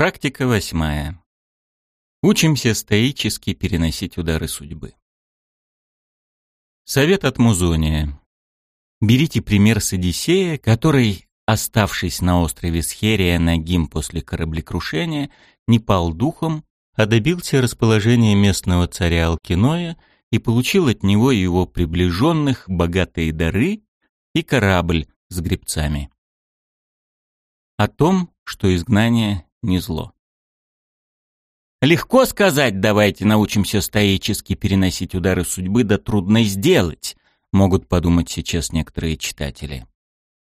Практика восьмая. Учимся стоически переносить удары судьбы. Совет от Музония. Берите пример с Одиссея, который, оставшись на острове Схерия нагим после кораблекрушения, не пал духом, а добился расположения местного царя Алкиноя и получил от него и его приближенных богатые дары и корабль с гребцами. О том, что изгнание не зло. Легко сказать, давайте научимся стоически переносить удары судьбы, да трудно сделать, могут подумать сейчас некоторые читатели.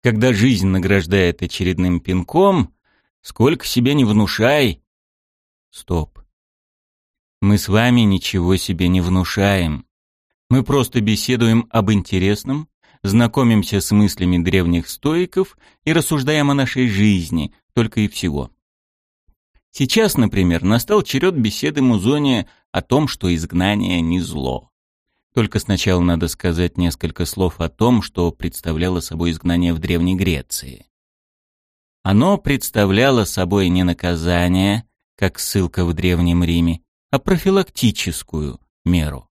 Когда жизнь награждает очередным пинком, сколько себе не внушай. Стоп. Мы с вами ничего себе не внушаем. Мы просто беседуем об интересном, знакомимся с мыслями древних стоиков и рассуждаем о нашей жизни, только и всего. Сейчас, например, настал черед беседы Музония о том, что изгнание не зло. Только сначала надо сказать несколько слов о том, что представляло собой изгнание в Древней Греции. Оно представляло собой не наказание, как ссылка в Древнем Риме, а профилактическую меру.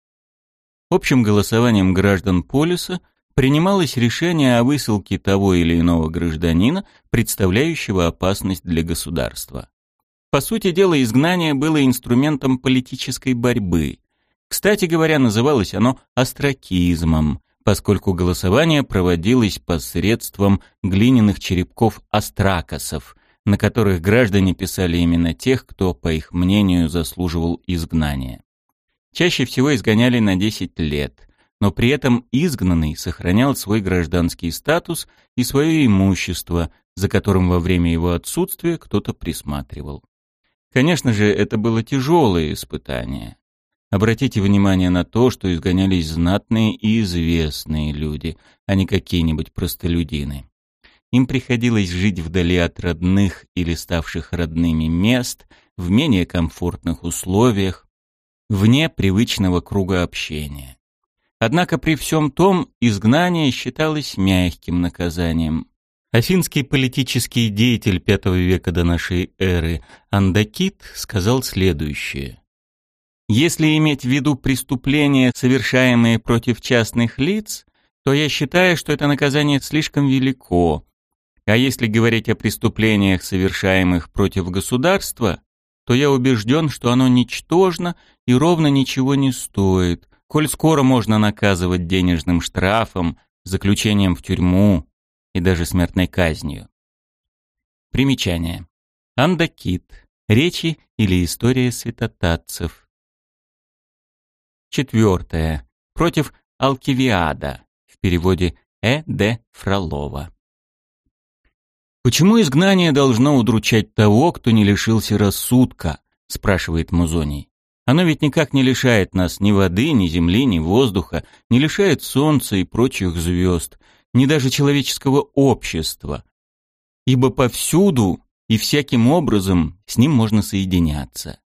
Общим голосованием граждан полиса принималось решение о высылке того или иного гражданина, представляющего опасность для государства. По сути дела, изгнание было инструментом политической борьбы. Кстати говоря, называлось оно остракизмом, поскольку голосование проводилось посредством глиняных черепков астракосов, на которых граждане писали именно тех, кто, по их мнению, заслуживал изгнания. Чаще всего изгоняли на 10 лет, но при этом изгнанный сохранял свой гражданский статус и свое имущество, за которым во время его отсутствия кто-то присматривал. Конечно же, это было тяжелое испытание. Обратите внимание на то, что изгонялись знатные и известные люди, а не какие-нибудь простолюдины. Им приходилось жить вдали от родных или ставших родными мест, в менее комфортных условиях, вне привычного круга общения. Однако при всем том изгнание считалось мягким наказанием. Афинский политический деятель V века до нашей эры Андакит сказал следующее. Если иметь в виду преступления, совершаемые против частных лиц, то я считаю, что это наказание слишком велико. А если говорить о преступлениях, совершаемых против государства, то я убежден, что оно ничтожно и ровно ничего не стоит, коль скоро можно наказывать денежным штрафом, заключением в тюрьму, и даже смертной казнью. Примечание. Андакит. Речи или история святотатцев. Четвертое. Против Алкивиада. В переводе Э. Д. Фролова. «Почему изгнание должно удручать того, кто не лишился рассудка?» – спрашивает Музоний. «Оно ведь никак не лишает нас ни воды, ни земли, ни воздуха, не лишает солнца и прочих звезд, ни даже человеческого общества, ибо повсюду и всяким образом с ним можно соединяться.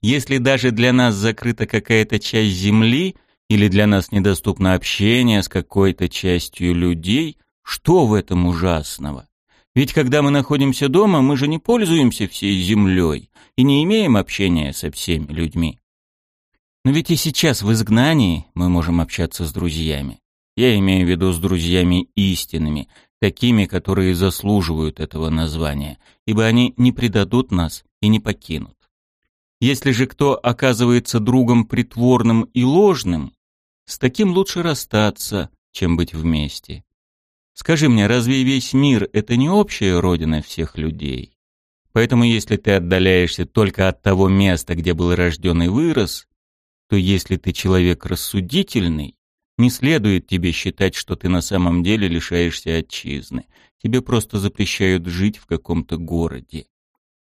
Если даже для нас закрыта какая-то часть Земли или для нас недоступно общение с какой-то частью людей, что в этом ужасного? Ведь когда мы находимся дома, мы же не пользуемся всей Землей и не имеем общения со всеми людьми. Но ведь и сейчас в изгнании мы можем общаться с друзьями. Я имею в виду с друзьями истинными, такими, которые заслуживают этого названия, ибо они не предадут нас и не покинут. Если же кто оказывается другом притворным и ложным, с таким лучше расстаться, чем быть вместе. Скажи мне, разве весь мир — это не общая родина всех людей? Поэтому если ты отдаляешься только от того места, где был рожден и вырос, то если ты человек рассудительный, не следует тебе считать, что ты на самом деле лишаешься отчизны. Тебе просто запрещают жить в каком-то городе.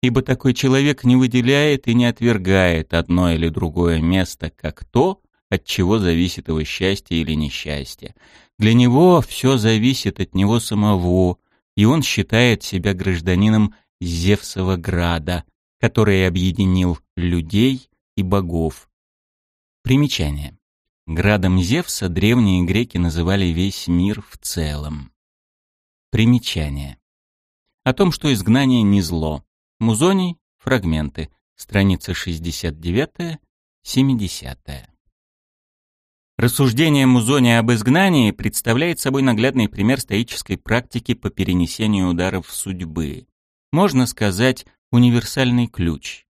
Ибо такой человек не выделяет и не отвергает одно или другое место как то, от чего зависит его счастье или несчастье. Для него все зависит от него самого, и он считает себя гражданином Зевсова града, который объединил людей и богов. Примечание. Градом Зевса древние греки называли весь мир в целом. Примечание. О том, что изгнание не зло. Музоний Фрагменты. Страница 69 70 Рассуждение Музони об изгнании представляет собой наглядный пример стоической практики по перенесению ударов судьбы. Можно сказать, универсальный ключ.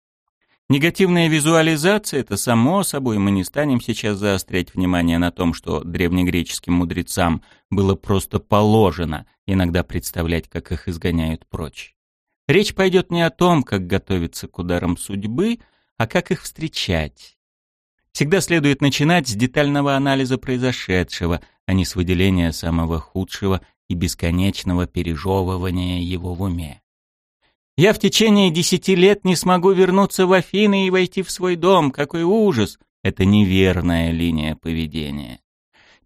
Негативная визуализация – это само собой, мы не станем сейчас заострять внимание на том, что древнегреческим мудрецам было просто положено иногда представлять, как их изгоняют прочь. Речь пойдет не о том, как готовиться к ударам судьбы, а как их встречать. Всегда следует начинать с детального анализа произошедшего, а не с выделения самого худшего и бесконечного пережевывания его в уме. Я в течение десяти лет не смогу вернуться в Афины и войти в свой дом. Какой ужас! Это неверная линия поведения.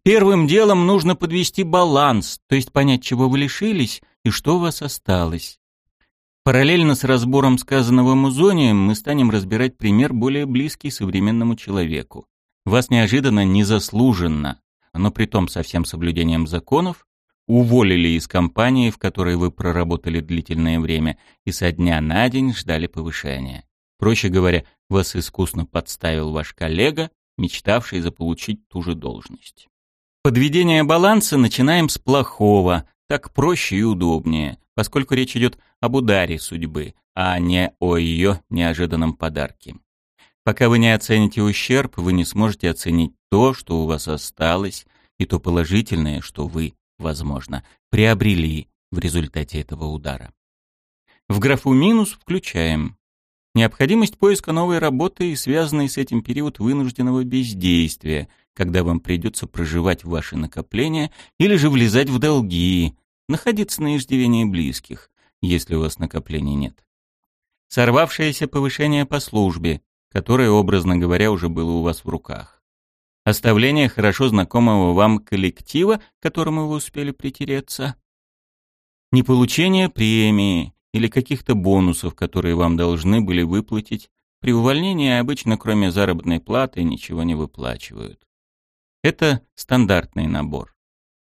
Первым делом нужно подвести баланс, то есть понять, чего вы лишились и что у вас осталось. Параллельно с разбором сказанного Музонием мы станем разбирать пример более близкий современному человеку. Вас неожиданно, незаслуженно, но при том со всем соблюдением законов, уволили из компании, в которой вы проработали длительное время, и со дня на день ждали повышения. Проще говоря, вас искусно подставил ваш коллега, мечтавший заполучить ту же должность. Подведение баланса начинаем с плохого, так проще и удобнее, поскольку речь идет об ударе судьбы, а не о ее неожиданном подарке. Пока вы не оцените ущерб, вы не сможете оценить то, что у вас осталось, и то положительное, что вы возможно, приобрели в результате этого удара. В графу «минус» включаем необходимость поиска новой работы и связанный с этим период вынужденного бездействия, когда вам придется проживать ваши накопления или же влезать в долги, находиться на иждивении близких, если у вас накоплений нет. Сорвавшееся повышение по службе, которое, образно говоря, уже было у вас в руках оставление хорошо знакомого вам коллектива, к которому вы успели притереться, не получение премии или каких-то бонусов, которые вам должны были выплатить. При увольнении обычно кроме заработной платы ничего не выплачивают. Это стандартный набор.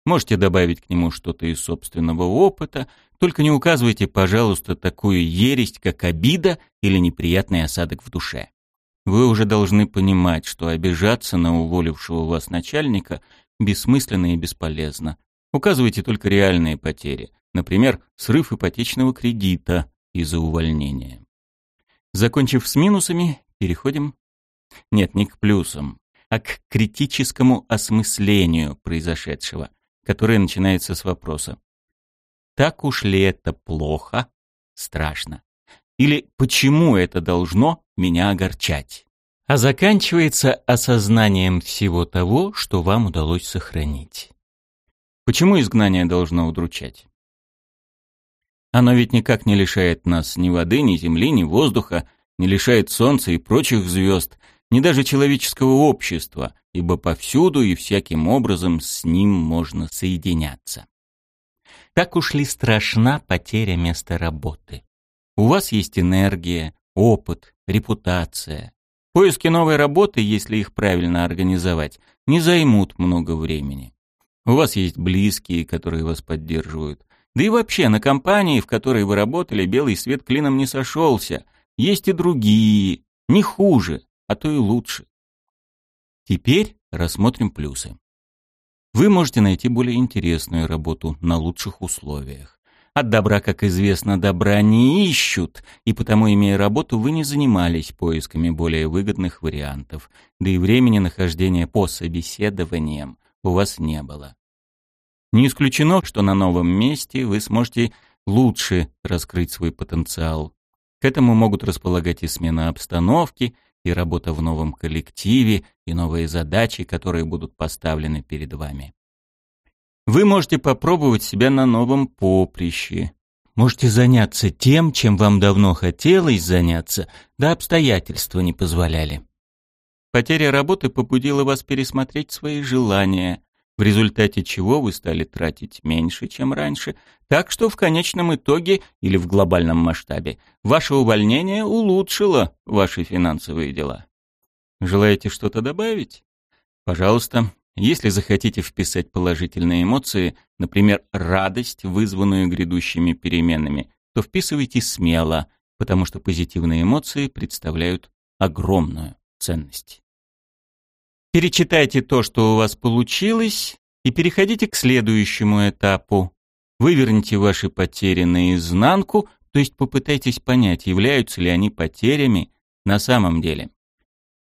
Можете добавить к нему что-то из собственного опыта, только не указывайте, пожалуйста, такую ересь, как обида или неприятный осадок в душе. Вы уже должны понимать, что обижаться на уволившего вас начальника бессмысленно и бесполезно. Указывайте только реальные потери, например, срыв ипотечного кредита из-за увольнения. Закончив с минусами, переходим... Нет, не к плюсам, а к критическому осмыслению произошедшего, которое начинается с вопроса. Так уж ли это плохо, страшно? Или почему это должно меня огорчать? А заканчивается осознанием всего того, что вам удалось сохранить. Почему изгнание должно удручать? Оно ведь никак не лишает нас ни воды, ни земли, ни воздуха, не лишает солнца и прочих звезд, ни даже человеческого общества, ибо повсюду и всяким образом с ним можно соединяться. Так уж ли страшна потеря места работы? У вас есть энергия, опыт, репутация. Поиски новой работы, если их правильно организовать, не займут много времени. У вас есть близкие, которые вас поддерживают. Да и вообще, на компании, в которой вы работали, белый свет клином не сошелся. Есть и другие, не хуже, а то и лучше. Теперь рассмотрим плюсы. Вы можете найти более интересную работу на лучших условиях. От добра, как известно, добра не ищут, и потому, имея работу, вы не занимались поисками более выгодных вариантов, да и времени нахождения по собеседованиям у вас не было. Не исключено, что на новом месте вы сможете лучше раскрыть свой потенциал. К этому могут располагать и смена обстановки, и работа в новом коллективе, и новые задачи, которые будут поставлены перед вами. Вы можете попробовать себя на новом поприще. Можете заняться тем, чем вам давно хотелось заняться, да обстоятельства не позволяли. Потеря работы побудила вас пересмотреть свои желания, в результате чего вы стали тратить меньше, чем раньше, так что в конечном итоге или в глобальном масштабе ваше увольнение улучшило ваши финансовые дела. Желаете что-то добавить? Пожалуйста, если захотите вписать положительные эмоции, например, радость, вызванную грядущими переменами, то вписывайте смело, потому что позитивные эмоции представляют огромную ценность. Перечитайте то, что у вас получилось, и переходите к следующему этапу. Выверните ваши потери наизнанку, то есть попытайтесь понять, являются ли они потерями на самом деле.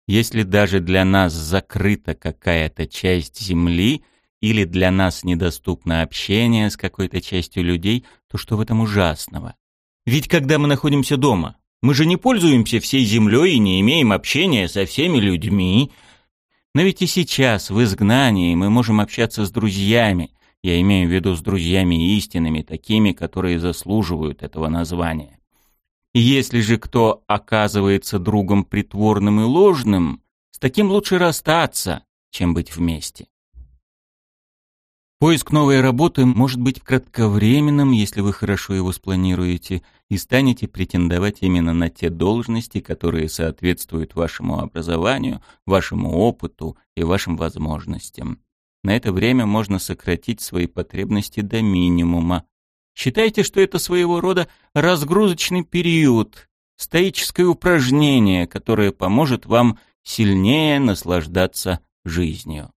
Если даже для нас закрыта какая-то часть Земли или для нас недоступно общение с какой-то частью людей, то что в этом ужасного? Ведь когда мы находимся дома, мы же не пользуемся всей землей и не имеем общения со всеми людьми. Но ведь и сейчас, в изгнании, мы можем общаться с друзьями. Я имею в виду с друзьями истинными, такими, которые заслуживают этого названия. Если же кто оказывается другом притворным и ложным, с таким лучше расстаться, чем быть вместе. Поиск новой работы может быть кратковременным, если вы хорошо его спланируете и станете претендовать именно на те должности, которые соответствуют вашему образованию, вашему опыту и вашим возможностям. На это время можно сократить свои потребности до минимума. Считайте, что это своего рода разгрузочный период, стоическое упражнение, которое поможет вам сильнее наслаждаться жизнью.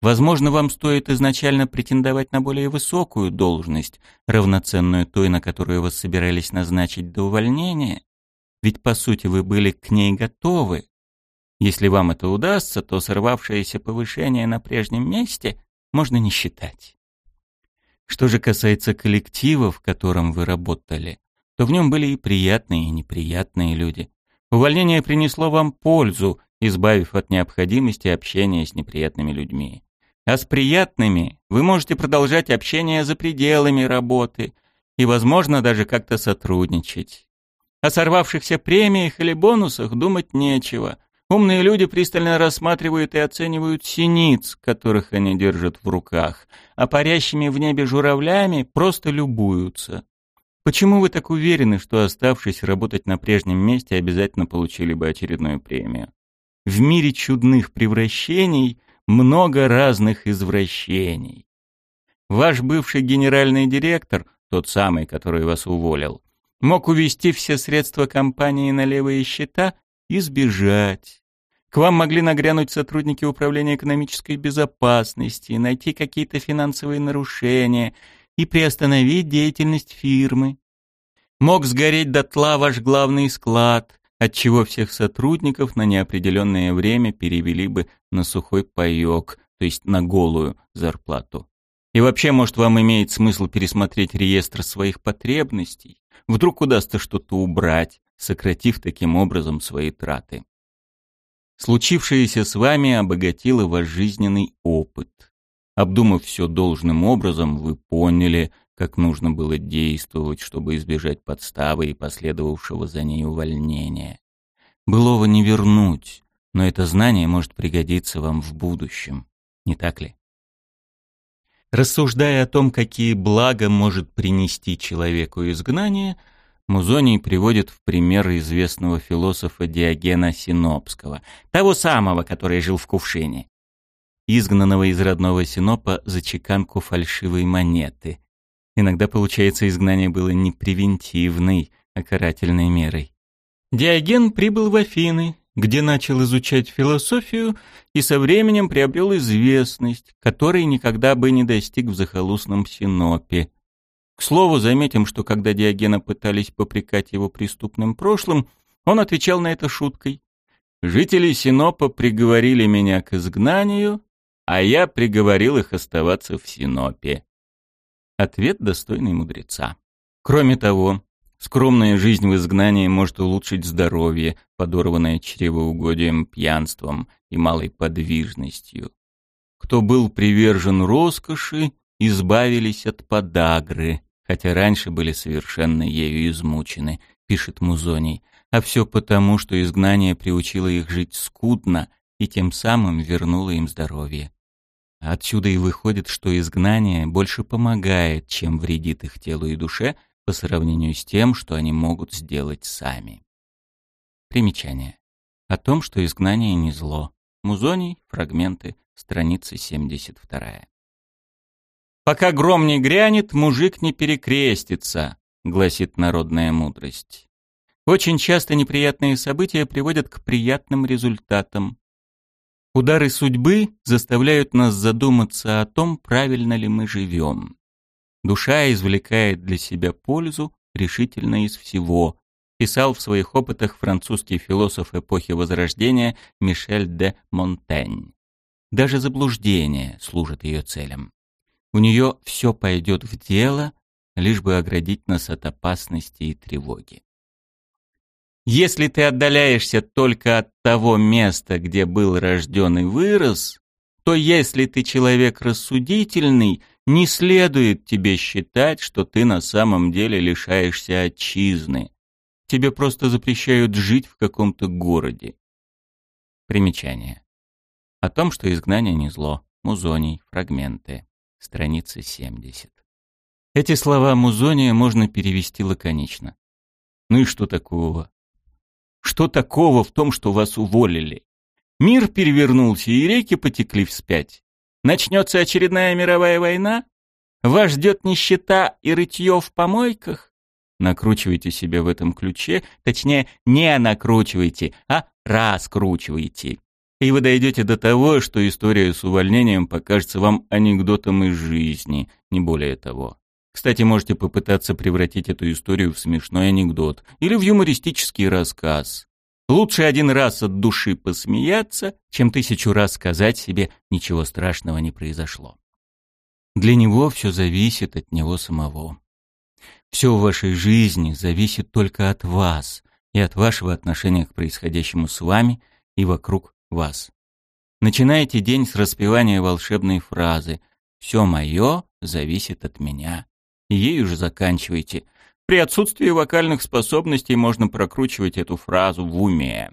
Возможно, вам стоит изначально претендовать на более высокую должность, равноценную той, на которую вас собирались назначить до увольнения. Ведь, по сути, вы были к ней готовы. Если вам это удастся, то сорвавшееся повышение на прежнем месте можно не считать. Что же касается коллектива, в котором вы работали, то в нем были и приятные, и неприятные люди. Увольнение принесло вам пользу, избавив от необходимости общения с неприятными людьми. А с приятными вы можете продолжать общение за пределами работы и, возможно, даже как-то сотрудничать. О сорвавшихся премиях или бонусах думать нечего. Умные люди пристально рассматривают и оценивают синиц, которых они держат в руках, а парящими в небе журавлями просто любуются. Почему вы так уверены, что, оставшись работать на прежнем месте, обязательно получили бы очередную премию? В мире чудных превращений – много разных извращений. Ваш бывший генеральный директор, тот самый, который вас уволил, мог увести все средства компании на левые счета и сбежать. К вам могли нагрянуть сотрудники управления экономической безопасности, найти какие-то финансовые нарушения и приостановить деятельность фирмы. Мог сгореть дотла ваш главный склад, отчего всех сотрудников на неопределенное время перевели бы на сухой паёк, то есть на голую зарплату. И вообще, может, вам имеет смысл пересмотреть реестр своих потребностей? Вдруг удастся что-то убрать, сократив таким образом свои траты. Случившееся с вами обогатило ваш жизненный опыт. Обдумав все должным образом, вы поняли, как нужно было действовать, чтобы избежать подставы и последовавшего за ней увольнения. Былого не вернуть, но это знание может пригодиться вам в будущем, не так ли? Рассуждая о том, какие блага может принести человеку изгнание, Музоний приводит в пример известного философа Диогена Синопского, того самого, который жил в Кувшине, изгнанного из родного Синопа за чеканку фальшивой монеты, Иногда, получается, изгнание было не превентивной, а карательной мерой. Диоген прибыл в Афины, где начал изучать философию и со временем приобрел известность, которой никогда бы не достиг в захолустном Синопе. К слову, заметим, что когда Диогена пытались попрекать его преступным прошлым, он отвечал на это шуткой. «Жители Синопа приговорили меня к изгнанию, а я приговорил их оставаться в Синопе». Ответ достойный мудреца. Кроме того, скромная жизнь в изгнании может улучшить здоровье, подорванное чревоугодием, пьянством и малой подвижностью. Кто был привержен роскоши, избавились от подагры, хотя раньше были совершенно ею измучены, пишет Музоний, а все потому, что изгнание приучило их жить скудно и тем самым вернуло им здоровье. Отсюда и выходит, что изгнание больше помогает, чем вредит их телу и душе по сравнению с тем, что они могут сделать сами. Примечание. О том, что изгнание не зло. Музоний, фрагменты, страница 72. «Пока гром не грянет, мужик не перекрестится», — гласит народная мудрость. Очень часто неприятные события приводят к приятным результатам. Удары судьбы заставляют нас задуматься о том, правильно ли мы живем. Душа извлекает для себя пользу решительно из всего, писал в своих опытах французский философ эпохи Возрождения Мишель де Монтень. Даже заблуждение служит ее целям. У нее все пойдет в дело, лишь бы оградить нас от опасности и тревоги. Если ты отдаляешься только от того места, где был рожден и вырос, то если ты человек рассудительный, не следует тебе считать, что ты на самом деле лишаешься отчизны. Тебе просто запрещают жить в каком-то городе. Примечание. О том, что изгнание не зло. Музоний. Фрагменты. Страница 70. Эти слова Музония можно перевести лаконично. Ну и что такого? Что такого в том, что вас уволили? Мир перевернулся, и реки потекли вспять. Начнется очередная мировая война? Вас ждет нищета и рытье в помойках? Накручивайте себя в этом ключе, точнее, не накручивайте, а раскручивайте. И вы дойдете до того, что история с увольнением покажется вам анекдотом из жизни, не более того. Кстати, можете попытаться превратить эту историю в смешной анекдот или в юмористический рассказ. Лучше один раз от души посмеяться, чем тысячу раз сказать себе «ничего страшного не произошло». Для него все зависит от него самого. Все в вашей жизни зависит только от вас и от вашего отношения к происходящему с вами и вокруг вас. Начинайте день с распевания волшебной фразы «Все мое зависит от меня» и ею же заканчивайте. При отсутствии вокальных способностей можно прокручивать эту фразу в уме.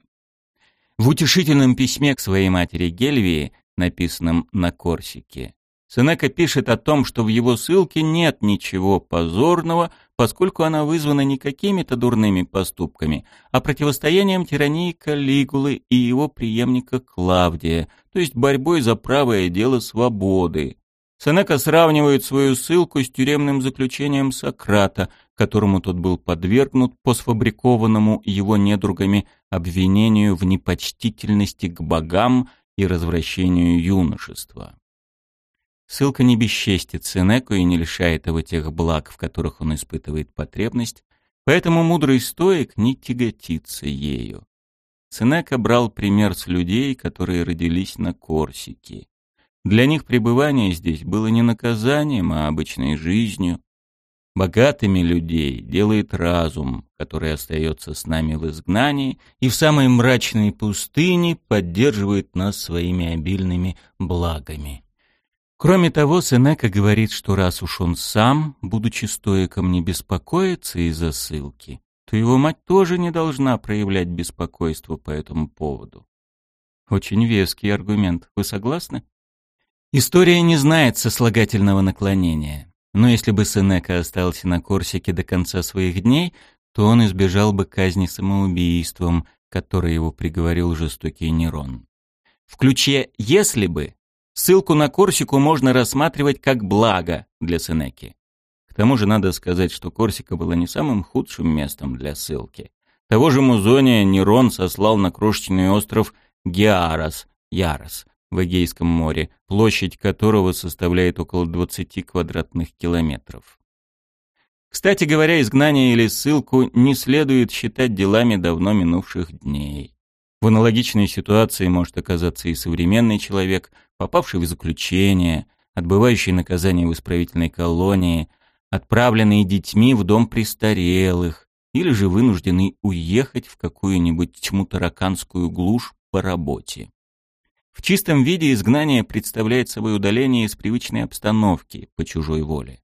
В утешительном письме к своей матери Гельвии, написанном на Корсике, Сенека пишет о том, что в его ссылке нет ничего позорного, поскольку она вызвана не какими-то дурными поступками, а противостоянием тирании Калигулы и его преемника Клавдия, то есть борьбой за правое дело свободы, Сенека сравнивает свою ссылку с тюремным заключением Сократа, которому тот был подвергнут по сфабрикованному его недругами обвинению в непочтительности к богам и развращению юношества. Ссылка не бесчестит Сенеку и не лишает его тех благ, в которых он испытывает потребность, поэтому мудрый стоик не тяготится ею. Сенека брал пример с людей, которые родились на Корсике. Для них пребывание здесь было не наказанием, а обычной жизнью. Богатыми людей делает разум, который остается с нами в изгнании и в самой мрачной пустыне поддерживает нас своими обильными благами. Кроме того, Сенека говорит, что раз уж он сам, будучи стоиком, не беспокоится из-за ссылки, то его мать тоже не должна проявлять беспокойство по этому поводу. Очень веский аргумент. Вы согласны? История не знает сослагательного наклонения. Но если бы Сенека остался на Корсике до конца своих дней, то он избежал бы казни самоубийством, которое его приговорил жестокий Нерон. В ключе «если бы» ссылку на Корсику можно рассматривать как благо для Сенеки. К тому же надо сказать, что Корсика была не самым худшим местом для ссылки. Того же Музония Нерон сослал на крошечный остров Геарос, Ярос, в Эгейском море, площадь которого составляет около 20 квадратных километров. Кстати говоря, изгнание или ссылку не следует считать делами давно минувших дней. В аналогичной ситуации может оказаться и современный человек, попавший в заключение, отбывающий наказание в исправительной колонии, отправленный детьми в дом престарелых, или же вынужденный уехать в какую-нибудь тьму-тараканскую глушь по работе. В чистом виде изгнание представляет собой удаление из привычной обстановки по чужой воле.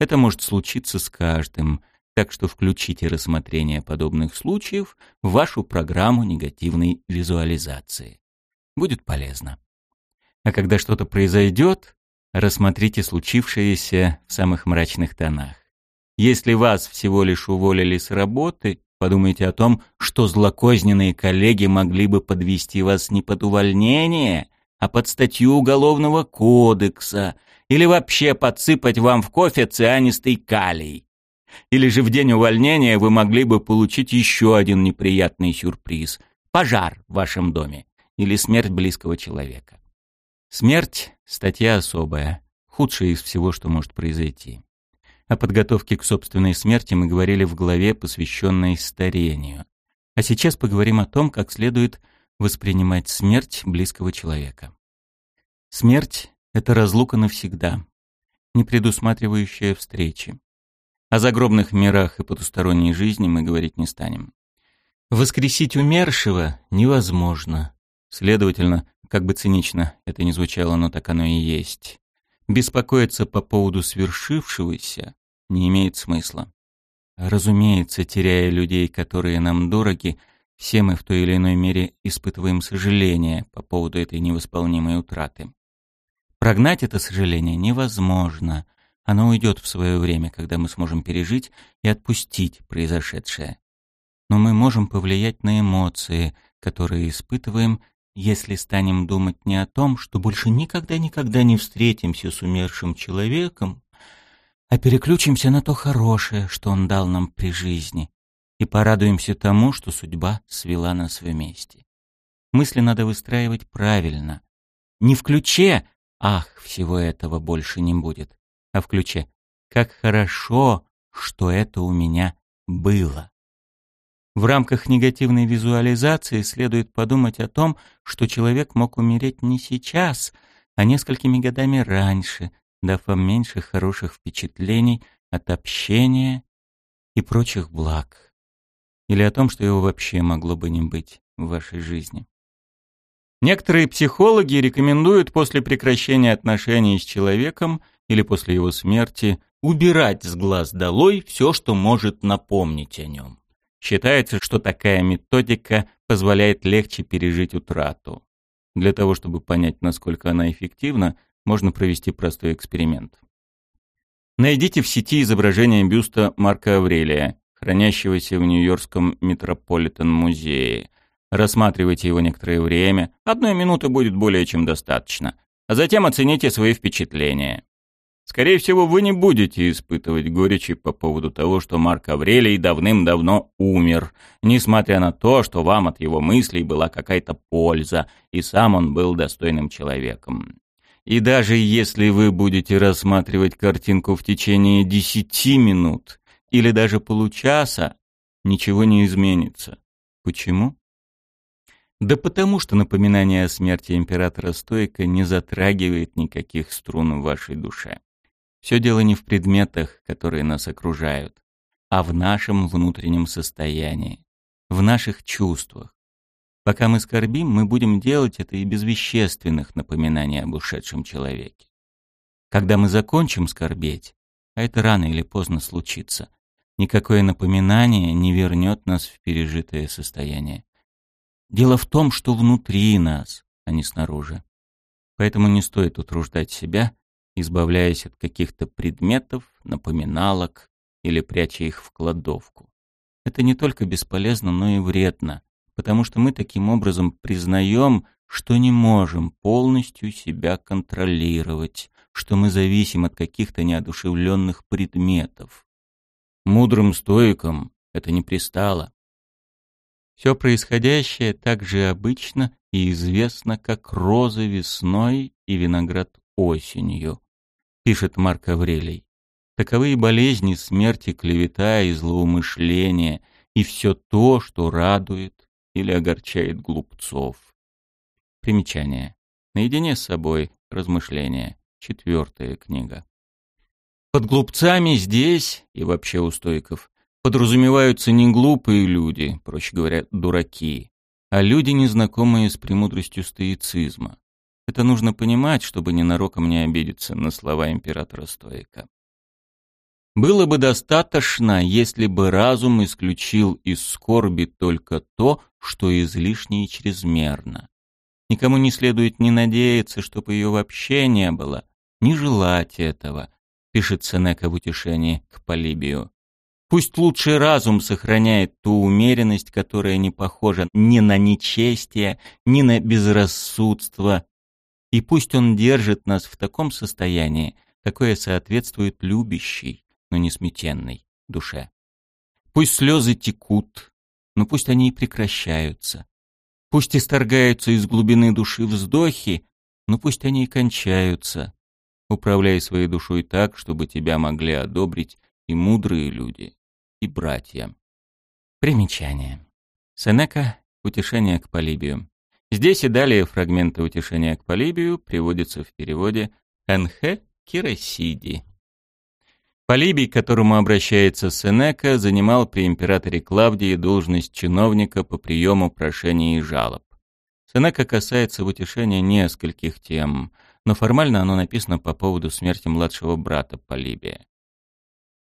Это может случиться с каждым, так что включите рассмотрение подобных случаев в вашу программу негативной визуализации. Будет полезно. А когда что-то произойдет, рассмотрите случившееся в самых мрачных тонах. Если вас всего лишь уволили с работы, Подумайте о том, что злокозненные коллеги могли бы подвести вас не под увольнение, а под статью Уголовного кодекса или вообще подсыпать вам в кофе цианистый калий. Или же в день увольнения вы могли бы получить еще один неприятный сюрприз – пожар в вашем доме или смерть близкого человека. Смерть – статья особая, худшая из всего, что может произойти. О подготовке к собственной смерти мы говорили в главе, посвященной старению. А сейчас поговорим о том, как следует воспринимать смерть близкого человека. Смерть — это разлука навсегда, не предусматривающая встречи. О загробных мирах и потусторонней жизни мы говорить не станем. Воскресить умершего невозможно. Следовательно, как бы цинично это ни звучало, но так оно и есть. Беспокоиться по поводу свершившегося не имеет смысла. Разумеется, теряя людей, которые нам дороги, все мы в той или иной мере испытываем сожаление по поводу этой невосполнимой утраты. Прогнать это сожаление невозможно. Оно уйдет в свое время, когда мы сможем пережить и отпустить произошедшее. Но мы можем повлиять на эмоции, которые испытываем, если станем думать не о том, что больше никогда-никогда не встретимся с умершим человеком, а переключимся на то хорошее, что он дал нам при жизни, и порадуемся тому, что судьба свела нас вместе. Мысли надо выстраивать правильно. Не в ключе «ах, всего этого больше не будет», а в ключе «как хорошо, что это у меня было». В рамках негативной визуализации следует подумать о том, что человек мог умереть не сейчас, а несколькими годами раньше, дав вам меньше хороших впечатлений от общения и прочих благ. Или о том, что его вообще могло бы не быть в вашей жизни. Некоторые психологи рекомендуют после прекращения отношений с человеком или после его смерти убирать с глаз долой все, что может напомнить о нем. Считается, что такая методика позволяет легче пережить утрату. Для того, чтобы понять, насколько она эффективна, можно провести простой эксперимент. Найдите в сети изображение бюста Марка Аврелия, хранящегося в Нью-Йоркском Метрополитен-музее. Рассматривайте его некоторое время, одной минуты будет более чем достаточно, а затем оцените свои впечатления. Скорее всего, вы не будете испытывать горечи по поводу того, что Марк Аврелий давным-давно умер, несмотря на то, что вам от его мыслей была какая-то польза, и сам он был достойным человеком. И даже если вы будете рассматривать картинку в течение десяти минут или даже получаса, ничего не изменится. Почему? Да потому что напоминание о смерти императора Стойка не затрагивает никаких струн в вашей душе. Все дело не в предметах, которые нас окружают, а в нашем внутреннем состоянии, в наших чувствах. Пока мы скорбим, мы будем делать это и без вещественных напоминаний об ушедшем человеке. Когда мы закончим скорбеть, а это рано или поздно случится, никакое напоминание не вернет нас в пережитое состояние. Дело в том, что внутри нас, а не снаружи. Поэтому не стоит утруждать себя, избавляясь от каких-то предметов, напоминалок или пряча их в кладовку. Это не только бесполезно, но и вредно, потому что мы таким образом признаем, что не можем полностью себя контролировать, что мы зависим от каких-то неодушевленных предметов. Мудрым стоикам это не пристало. Все происходящее так же обычно и известно, как розы весной и виноград осенью, пишет Марк Аврелий. Таковы и болезни, смерти, клевета и злоумышления, и все то, что радует или огорчает глупцов. Примечание. Наедине с собой. Размышления. Четвертая книга. Под глупцами здесь, и вообще у стойков, подразумеваются не глупые люди, проще говоря, дураки, а люди, незнакомые с премудростью стоицизма. Это нужно понимать, чтобы ненароком не обидеться на слова императора Стоика. Было бы достаточно, если бы разум исключил из скорби только то, что излишне и чрезмерно. Никому не следует ни надеяться, чтобы ее вообще не было, ни желать этого, пишет Сенека в утешении к Полибию. Пусть лучший разум сохраняет ту умеренность, которая не похожа ни на нечестие, ни на безрассудство, и пусть он держит нас в таком состоянии, какое соответствует любящей, но не смятенной душе. Пусть слезы текут, но пусть они и прекращаются. Пусть исторгаются из глубины души вздохи, но пусть они и кончаются. Управляй своей душой так, чтобы тебя могли одобрить и мудрые люди, и братья. Примечание. Сенека «Утешение к Полибию». Здесь и далее фрагменты утешения к Полибию приводятся в переводе Н.Х. Кирасиди. Полибий, к которому обращается Сенека, занимал при императоре Клавдии должность чиновника по приему прошений и жалоб. Сенека касается в утешении нескольких тем, но формально оно написано по поводу смерти младшего брата Полибия.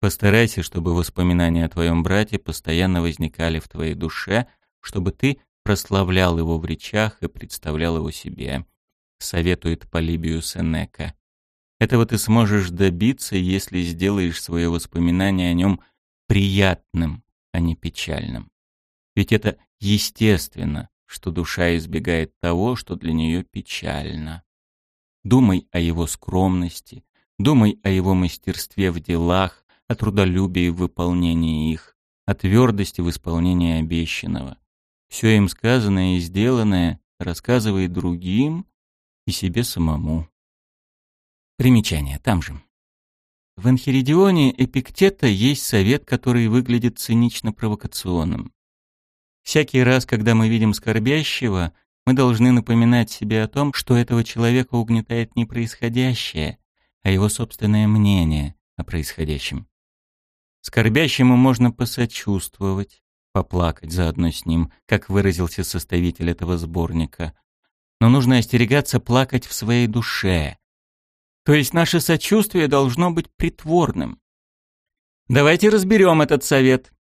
Постарайся, чтобы воспоминания о твоем брате постоянно возникали в твоей душе, чтобы ты прославлял его в речах и представлял его себе, советует Полибию Сенека. Этого ты сможешь добиться, если сделаешь свое воспоминание о нем приятным, а не печальным. Ведь это естественно, что душа избегает того, что для нее печально. Думай о его скромности, думай о его мастерстве в делах, о трудолюбии в выполнении их, о твердости в исполнении обещанного. Все им сказанное и сделанное рассказывай другим и себе самому. Примечание, там же. В Энхиридионе Эпиктета есть совет, который выглядит цинично-провокационным. Всякий раз, когда мы видим скорбящего, мы должны напоминать себе о том, что этого человека угнетает не происходящее, а его собственное мнение о происходящем. Скорбящему можно посочувствовать, поплакать заодно с ним, как выразился составитель этого сборника. Но нужно остерегаться плакать в своей душе. То есть наше сочувствие должно быть притворным. Давайте разберем этот совет,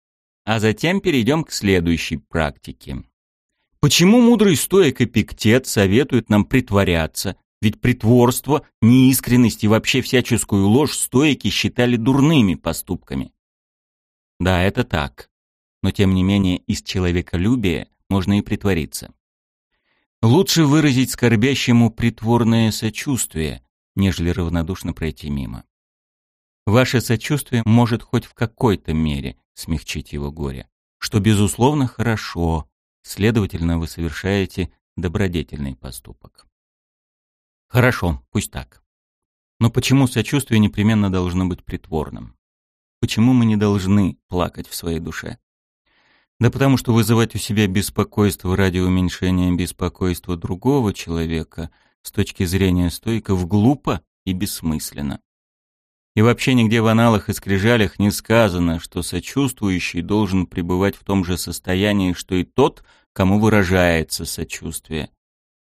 а затем перейдем к следующей практике. Почему мудрый стоик Эпиктет советует нам притворяться? Ведь притворство, неискренность и вообще всяческую ложь стоики считали дурными поступками. Да, это так но тем не менее из человеколюбия можно и притвориться. Лучше выразить скорбящему притворное сочувствие, нежели равнодушно пройти мимо. Ваше сочувствие может хоть в какой-то мере смягчить его горе, что, безусловно, хорошо, следовательно, вы совершаете добродетельный поступок. Хорошо, пусть так. Но почему сочувствие непременно должно быть притворным? Почему мы не должны плакать в своей душе? Да потому что вызывать у себя беспокойство ради уменьшения беспокойства другого человека с точки зрения стойков глупо и бессмысленно. И вообще нигде в аналах и скрижалях не сказано, что сочувствующий должен пребывать в том же состоянии, что и тот, кому выражается сочувствие.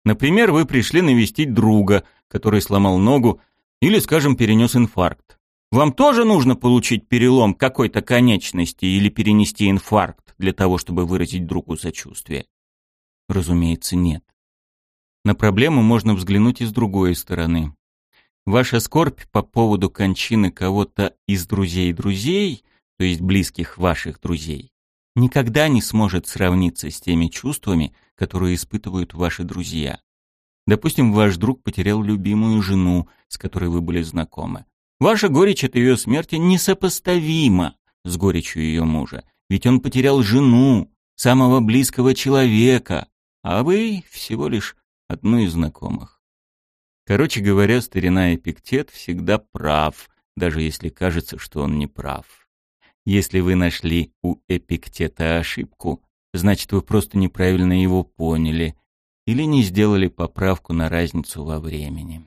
Например, вы пришли навестить друга, который сломал ногу или, скажем, перенес инфаркт. Вам тоже нужно получить перелом какой-то конечности или перенести инфаркт для того, чтобы выразить другу сочувствие? Разумеется, нет. На проблему можно взглянуть и с другой стороны. Ваша скорбь по поводу кончины кого-то из друзей друзей, то есть близких ваших друзей, никогда не сможет сравниться с теми чувствами, которые испытывают ваши друзья. Допустим, ваш друг потерял любимую жену, с которой вы были знакомы. Ваша горечь от ее смерти несопоставима с горечью ее мужа, ведь он потерял жену, самого близкого человека, а вы всего лишь одну из знакомых. Короче говоря, старина Эпиктет всегда прав, даже если кажется, что он не прав. Если вы нашли у Эпиктета ошибку, значит, вы просто неправильно его поняли или не сделали поправку на разницу во времени.